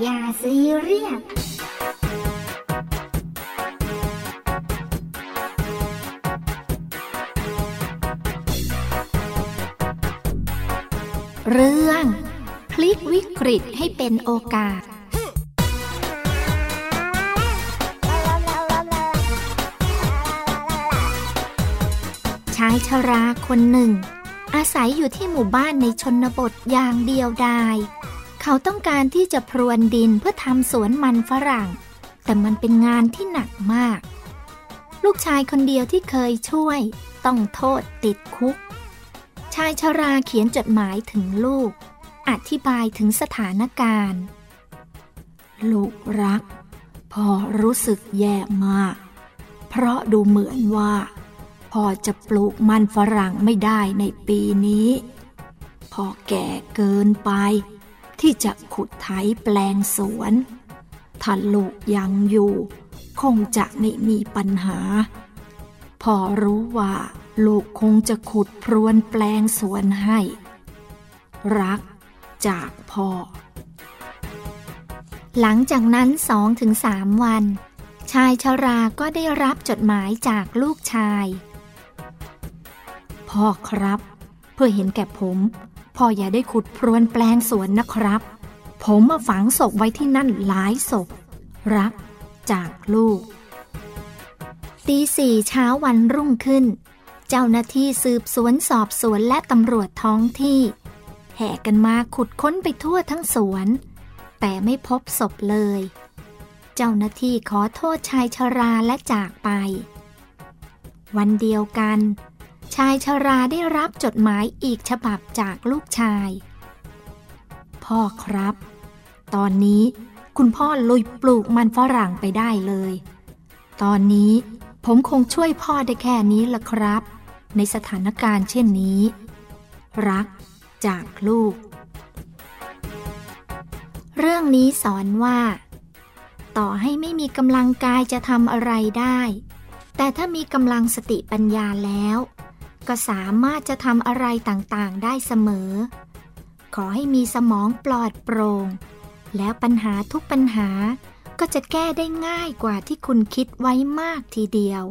อย่าซีเรียสเรื่องพลิกวิกฤตให้เป็นโอกาส ชายชราคนหนึ่ง อาศัยอยู่ที่หมู่บ้านในชนบทอย่างเดียวดาย เขาต้องการที่จะพรวนดินเพื่อทำสวนมันฝรั่ง แต่มันเป็นงานที่หนักมาก ลูกชายคนเดียวที่เคยช่วย ต้องโทษติดคุก ชายชราเขียนจดหมายถึงลูก อธิบายถึงสถานการณ์ ลูกรักพอรู้สึกแย่มาก เพราะดูเหมือนว่าพ่อจะปลูกมันฝรั่งไม่ได้ในปีนี้พ่อแก่เกินไป ที่จะขุดไถแปลงสวน ถ้าลูกยังอยู่ คงจะไม่มีปัญหา พอรู้ว่า ลูกคงจะขุดพรวนแปลงสวนให้ รักจากพ่อ หลังจากนั้นสองถึงสามวัน ชายชราก็ได้รับจดหมายจากลูกชาย พ่อครับ เพื่อเห็นแก่ผม พ่ออย่าได้ขุดพรวนแปลงสวนนะครับ ผมมาฝังศพไว้ที่นั่นหลายศพ รักจากลูก ตีสี่เช้าวันรุ่งขึ้น เจ้าหน้าที่สืบสวนสอบสวนและตำรวจท้องที่ แห่กันมาขุดค้นไปทั่วทั้งสวน แต่ไม่พบศพเลย เจ้าหน้าที่ขอโทษชายชราและจากไป วันเดียวกัน ชายชราได้รับจดหมายอีกฉบับจากลูกชาย พ่อครับ ตอนนี้คุณพ่อลุยปลูกมันฝรั่งไปได้เลย ตอนนี้ผมคงช่วยพ่อได้แค่นี้ละครับ ในสถานการณ์เช่นนี้ รักจากลูก เรื่องนี้สอนว่า ต่อให้ไม่มีกำลังกายจะทำอะไรได้ แต่ถ้ามีกำลังสติปัญญาแล้ว ก็สามารถจะทำอะไรต่างๆ ได้เสมอ ขอให้มีสมองปลอดโปร่ง แล้วปัญหาทุกปัญหาก็จะแก้ได้ง่ายกว่าที่คุณคิดไว้มากทีเดียว